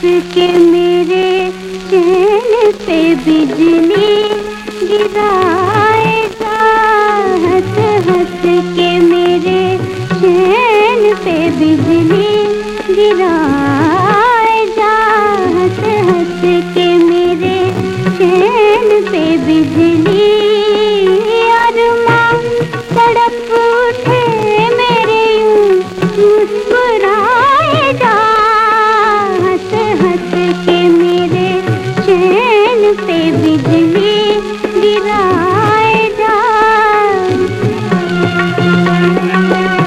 उसके मेरे चैन पे बिजली गिराएगा हंस हंस के मेरे चैन पे बिजली गिराएगा हंस हंस के मेरे चैन पे बिजली अरमा तड़प Thank you.